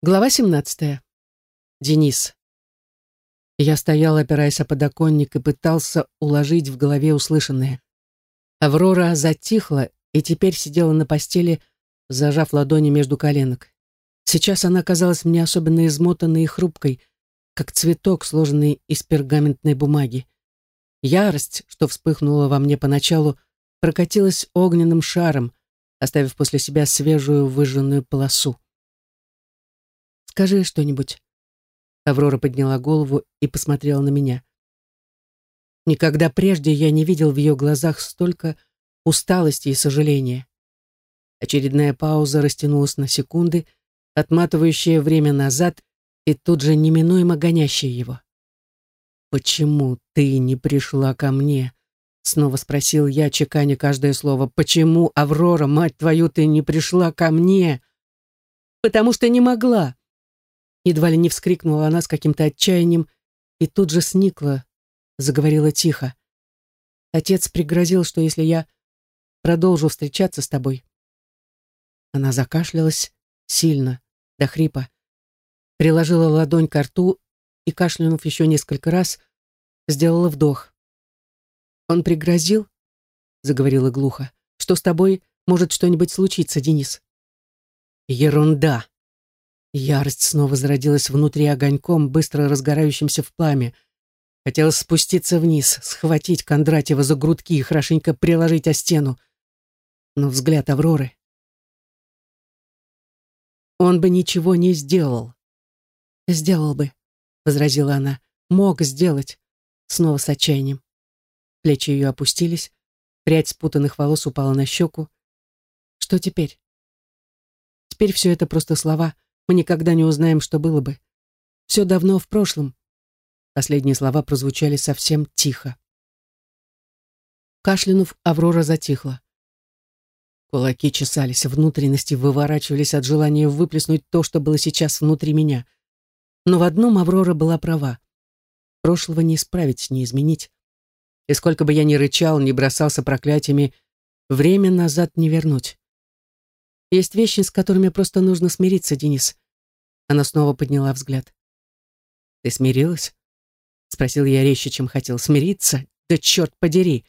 Глава 17. Денис. Я стоял, опираясь о подоконник, и пытался уложить в голове услышанное. Аврора затихла и теперь сидела на постели, зажав ладони между коленок. Сейчас она казалась мне особенно измотанной и хрупкой, как цветок, сложенный из пергаментной бумаги. Ярость, что вспыхнула во мне поначалу, прокатилась огненным шаром, оставив после себя свежую выжженную полосу. Скажи что-нибудь». Аврора подняла голову и посмотрела на меня. Никогда прежде я не видел в ее глазах столько усталости и сожаления. Очередная пауза растянулась на секунды, отматывающая время назад и тут же неминуемо гонящая его. «Почему ты не пришла ко мне?» Снова спросил я, чеканя каждое слово. «Почему, Аврора, мать твою, ты не пришла ко мне?» «Потому что не могла. Едва ли не вскрикнула она с каким-то отчаянием и тут же сникла, заговорила тихо. Отец пригрозил, что если я продолжу встречаться с тобой. Она закашлялась сильно, до хрипа, приложила ладонь к рту и, кашлянув еще несколько раз, сделала вдох. «Он пригрозил?» — заговорила глухо. «Что с тобой может что-нибудь случиться, Денис?» «Ерунда!» Ярость снова зародилась внутри огоньком, быстро разгорающимся в пламя. Хотелось спуститься вниз, схватить Кондратьева за грудки и хорошенько приложить о стену. Но взгляд Авроры... Он бы ничего не сделал. «Сделал бы», — возразила она. «Мог сделать». Снова с отчаянием. Плечи ее опустились, прядь спутанных волос упала на щеку. Что теперь? Теперь все это просто слова — мы никогда не узнаем, что было бы. Все давно в прошлом. Последние слова прозвучали совсем тихо. Кашлянув, Аврора затихла. Кулаки чесались, внутренности выворачивались от желания выплеснуть то, что было сейчас внутри меня. Но в одном Аврора была права. Прошлого не исправить, не изменить. И сколько бы я ни рычал, ни бросался проклятиями, время назад не вернуть. Есть вещи, с которыми просто нужно смириться, Денис. Она снова подняла взгляд. Ты смирилась? Спросил я резче, чем хотел. Смириться? Да черт подери!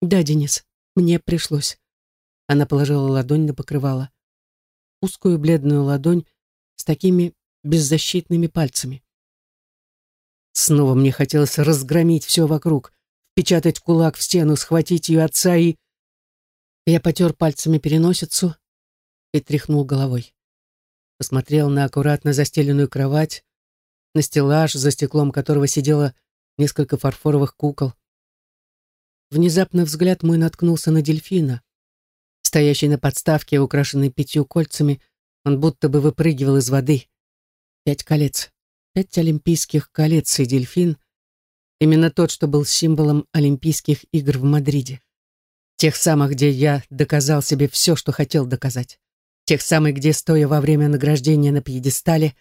Да, Денис, мне пришлось. Она положила ладонь на покрывало. Узкую бледную ладонь с такими беззащитными пальцами. Снова мне хотелось разгромить все вокруг, впечатать кулак в стену, схватить ее отца и... Я потер пальцами переносицу, и тряхнул головой. Посмотрел на аккуратно застеленную кровать, на стеллаж, за стеклом которого сидело несколько фарфоровых кукол. Внезапно взгляд мой наткнулся на дельфина. Стоящий на подставке, украшенный пятью кольцами, он будто бы выпрыгивал из воды. Пять колец. Пять олимпийских колец и дельфин. Именно тот, что был символом Олимпийских игр в Мадриде. Тех самых, где я доказал себе все, что хотел доказать тех самых, где, стоя во время награждения на пьедестале,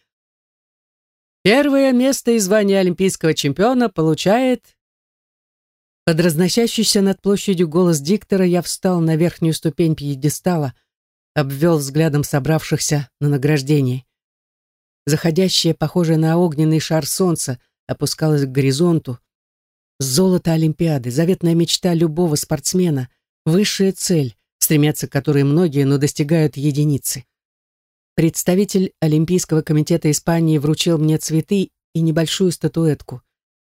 первое место и звание олимпийского чемпиона получает... Под разносящийся над площадью голос диктора я встал на верхнюю ступень пьедестала, обвел взглядом собравшихся на награждении. Заходящее, похожее на огненный шар солнца, опускалось к горизонту. Золото Олимпиады, заветная мечта любого спортсмена, высшая цель, стремятся к которой многие, но достигают единицы. Представитель Олимпийского комитета Испании вручил мне цветы и небольшую статуэтку.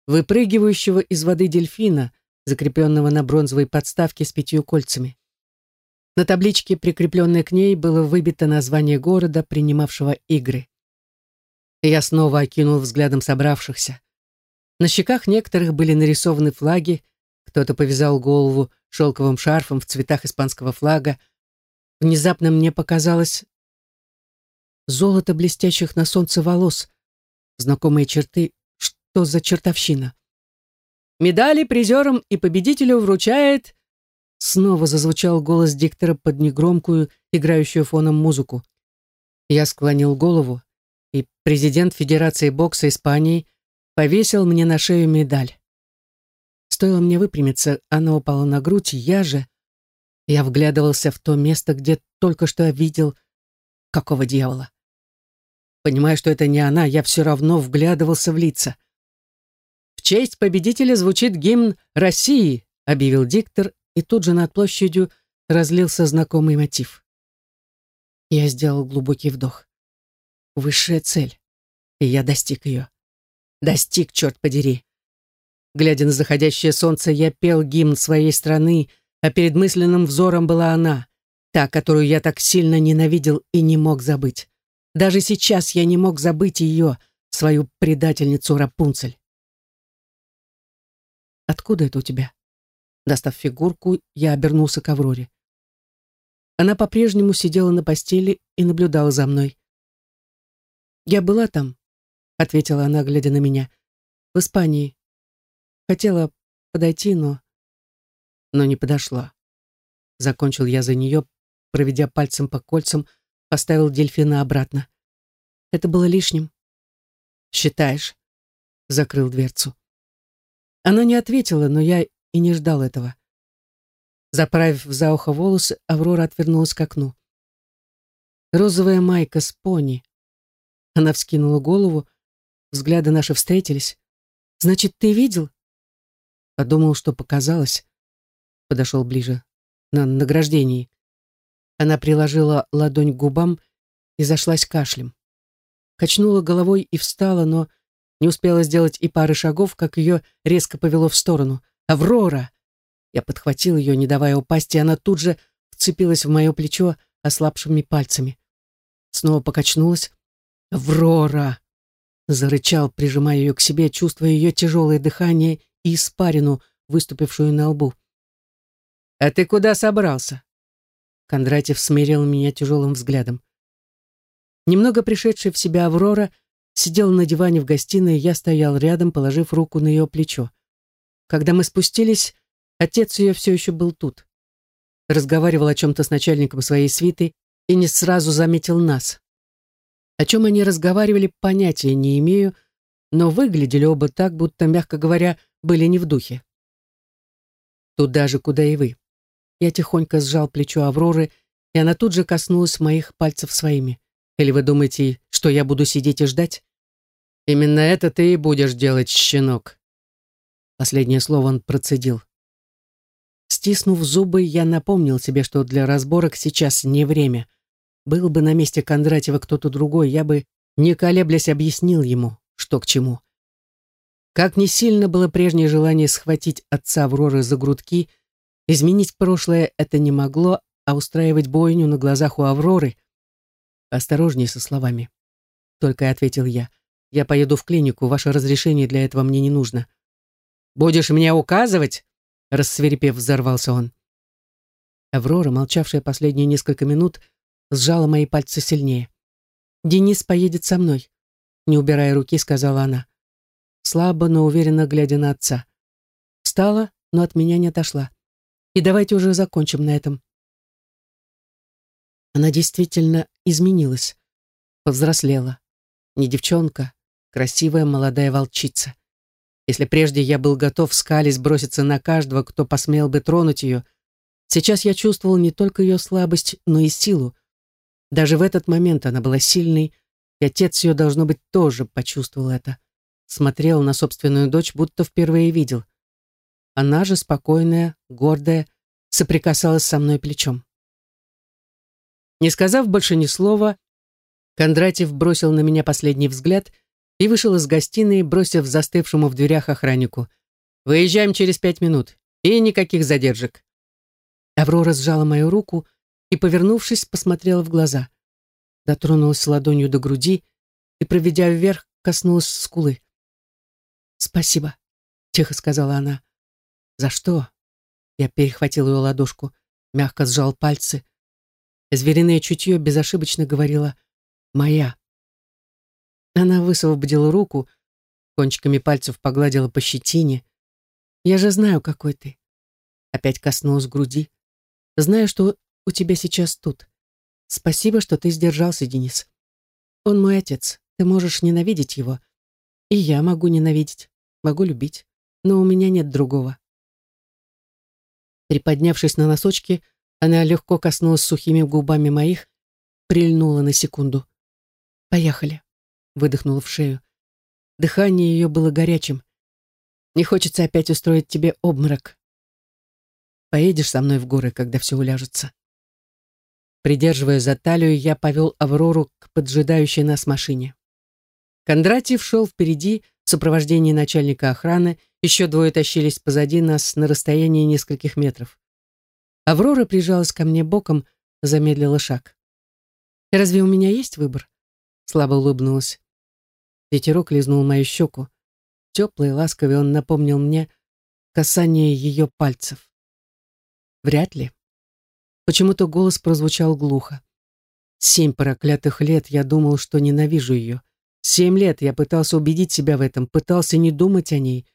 Выпрыгивающего из воды дельфина, закрепленного на бронзовой подставке с пятью кольцами. На табличке, прикрепленной к ней, было выбито название города, принимавшего игры. Я снова окинул взглядом собравшихся. На щеках некоторых были нарисованы флаги, кто-то повязал голову шелковым шарфом в цветах испанского флага. Внезапно мне показалось золото блестящих на солнце волос, знакомые черты, что за чертовщина. Медали призерам и победителю вручает... Снова зазвучал голос диктора под негромкую, играющую фоном музыку. Я склонил голову, и президент Федерации бокса Испании повесил мне на шею медаль. Стоило мне выпрямиться, она упала на грудь, я же... Я вглядывался в то место, где только что видел... Какого дьявола? Понимая, что это не она, я все равно вглядывался в лица. «В честь победителя звучит гимн России», — объявил диктор, и тут же над площадью разлился знакомый мотив. Я сделал глубокий вдох. Высшая цель. И я достиг ее. Достиг, черт подери. Глядя на заходящее солнце, я пел гимн своей страны, а перед мысленным взором была она, та, которую я так сильно ненавидел и не мог забыть. Даже сейчас я не мог забыть ее, свою предательницу Рапунцель. «Откуда это у тебя?» Достав фигурку, я обернулся к Авроре. Она по-прежнему сидела на постели и наблюдала за мной. «Я была там», — ответила она, глядя на меня, — «в Испании. Хотела подойти, но...» Но не подошла. Закончил я за нее, проведя пальцем по кольцам, поставил дельфина обратно. Это было лишним. «Считаешь?» — закрыл дверцу. Она не ответила, но я и не ждал этого. Заправив за ухо волосы, Аврора отвернулась к окну. Розовая майка с пони. Она вскинула голову, взгляды наши встретились. «Значит, ты видел?» Подумал, что показалось. Подошел ближе. На награждении. Она приложила ладонь к губам и зашлась кашлем. Качнула головой и встала, но не успела сделать и пары шагов, как ее резко повело в сторону. «Аврора!» Я подхватил ее, не давая упасть, и она тут же вцепилась в мое плечо ослабшими пальцами. Снова покачнулась. «Аврора!» Зарычал, прижимая ее к себе, чувствуя ее тяжелое дыхание и испарину, выступившую на лбу. «А ты куда собрался?» Кондратьев смирил меня тяжелым взглядом. Немного пришедшая в себя Аврора сидела на диване в гостиной, я стоял рядом, положив руку на ее плечо. Когда мы спустились, отец ее все еще был тут. Разговаривал о чем-то с начальником своей свиты и не сразу заметил нас. О чем они разговаривали, понятия не имею, но выглядели оба так, будто, мягко говоря, были не в духе. Туда же, куда и вы. Я тихонько сжал плечо Авроры, и она тут же коснулась моих пальцев своими. Или вы думаете, что я буду сидеть и ждать? Именно это ты и будешь делать, щенок. Последнее слово он процедил. Стиснув зубы, я напомнил себе, что для разборок сейчас не время. Был бы на месте Кондратьева кто-то другой, я бы, не колеблясь, объяснил ему, что к чему. Как не сильно было прежнее желание схватить отца Авроры за грудки, изменить прошлое это не могло, а устраивать бойню на глазах у Авроры. Осторожнее со словами. Только ответил я. Я поеду в клинику, ваше разрешение для этого мне не нужно. Будешь мне указывать? Рассверепев, взорвался он. Аврора, молчавшая последние несколько минут, сжала мои пальцы сильнее. «Денис поедет со мной», — не убирая руки, сказала она. Слабо, но уверенно глядя на отца. Встала, но от меня не отошла. «И давайте уже закончим на этом». Она действительно изменилась, повзрослела. Не девчонка, красивая молодая волчица. Если прежде я был готов скались броситься на каждого, кто посмел бы тронуть ее, сейчас я чувствовал не только ее слабость, но и силу. Даже в этот момент она была сильной, и отец ее, должно быть, тоже почувствовал это. Смотрел на собственную дочь, будто впервые видел. Она же, спокойная, гордая, соприкасалась со мной плечом. Не сказав больше ни слова, Кондратьев бросил на меня последний взгляд — и вышел из гостиной, бросив застывшему в дверях охраннику. «Выезжаем через пять минут. И никаких задержек». Аврора сжала мою руку и, повернувшись, посмотрела в глаза. Дотронулась ладонью до груди и, проведя вверх, коснулась скулы. «Спасибо», — тихо сказала она. «За что?» Я перехватил ее ладошку, мягко сжал пальцы. Звериное чутье безошибочно говорило «моя». Она высвободила руку, кончиками пальцев погладила по щетине. «Я же знаю, какой ты». Опять коснулась груди. «Знаю, что у тебя сейчас тут. Спасибо, что ты сдержался, Денис. Он мой отец. Ты можешь ненавидеть его. И я могу ненавидеть, могу любить. Но у меня нет другого». Приподнявшись на носочки, она легко коснулась сухими губами моих, прильнула на секунду. «Поехали». выдохнула в шею. Дыхание ее было горячим. Не хочется опять устроить тебе обморок. Поедешь со мной в горы, когда все уляжется. Придерживая за талию, я повел Аврору к поджидающей нас машине. Кондратьев шел впереди в сопровождении начальника охраны, еще двое тащились позади нас на расстоянии нескольких метров. Аврора прижалась ко мне боком, замедлила шаг. «Разве у меня есть выбор?» Слабо улыбнулась. Ветерок лизнул мою щеку. Теплый, ласковый он напомнил мне касание ее пальцев. Вряд ли. Почему-то голос прозвучал глухо. Семь проклятых лет я думал, что ненавижу ее. Семь лет я пытался убедить себя в этом, пытался не думать о ней.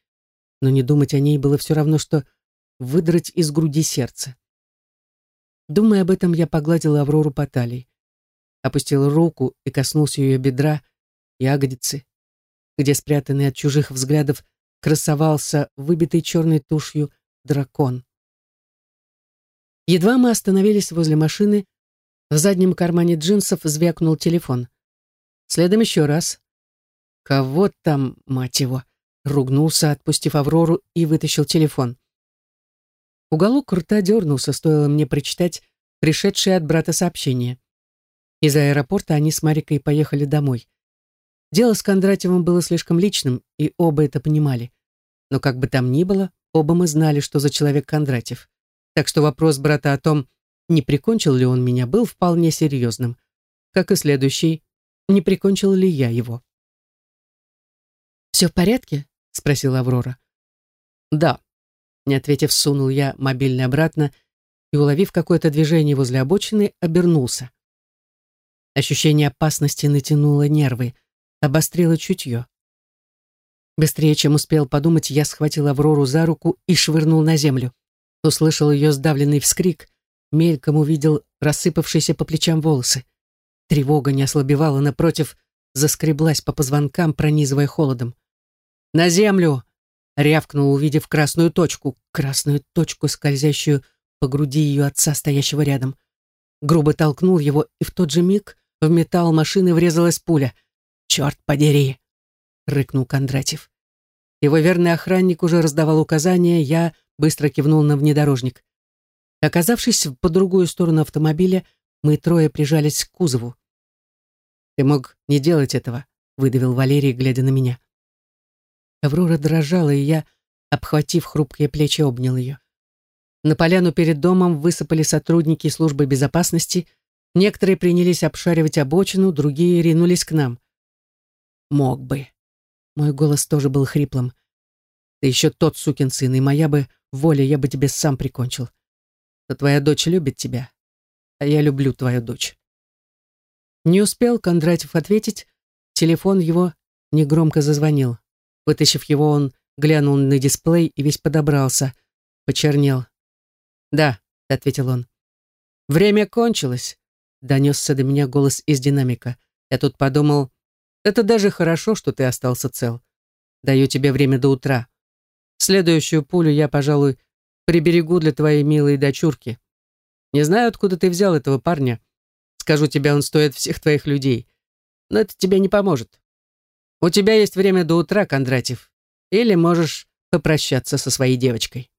Но не думать о ней было все равно, что выдрать из груди сердце. Думая об этом, я погладил Аврору по талии. Опустил руку и коснулся ее бедра, ягодицы, где спрятанный от чужих взглядов красовался выбитый черной тушью дракон. Едва мы остановились возле машины, в заднем кармане джинсов звякнул телефон. Следом еще раз. «Кого там, мать его?» Ругнулся, отпустив Аврору, и вытащил телефон. Уголок рта дернулся, стоило мне прочитать пришедшее от брата сообщение. Из аэропорта они с Марикой поехали домой. Дело с Кондратьевым было слишком личным, и оба это понимали. Но как бы там ни было, оба мы знали, что за человек Кондратьев так что вопрос брата о том, не прикончил ли он меня, был вполне серьезным. Как и следующий, не прикончил ли я его. «Все в порядке?» — спросила Аврора. «Да», — не ответив, сунул я мобильный обратно и, уловив какое-то движение возле обочины, обернулся. Ощущение опасности натянуло нервы, обострило чутье. Быстрее, чем успел подумать, я схватил Аврору за руку и швырнул на землю услышал ее сдавленный вскрик, мельком увидел рассыпавшиеся по плечам волосы. Тревога не ослабевала, напротив, заскреблась по позвонкам, пронизывая холодом. «На землю!» — рявкнул, увидев красную точку, красную точку, скользящую по груди ее отца, стоящего рядом. Грубо толкнул его, и в тот же миг в металл машины врезалась пуля. «Черт подери!» — рыкнул Кондратьев. Его верный охранник уже раздавал указания, я быстро кивнул на внедорожник. Оказавшись по другую сторону автомобиля, мы трое прижались к кузову. «Ты мог не делать этого», — выдавил Валерий, глядя на меня. Аврора дрожала, и я, обхватив хрупкие плечи, обнял ее. На поляну перед домом высыпали сотрудники службы безопасности, некоторые принялись обшаривать обочину, другие ринулись к нам. «Мог бы». Мой голос тоже был хриплым. «Ты еще тот сукин сын, и моя бы Воля, я бы тебе сам прикончил. Но твоя дочь любит тебя, а я люблю твою дочь. Не успел Кондратьев ответить, телефон его негромко зазвонил. Вытащив его, он глянул на дисплей и весь подобрался, почернел. «Да», — ответил он. «Время кончилось», — донесся до меня голос из динамика. Я тут подумал, это даже хорошо, что ты остался цел. Даю тебе время до утра. Следующую пулю я, пожалуй, приберегу для твоей милой дочурки. Не знаю, откуда ты взял этого парня. Скажу тебе, он стоит всех твоих людей. Но это тебе не поможет. У тебя есть время до утра, Кондратьев. Или можешь попрощаться со своей девочкой.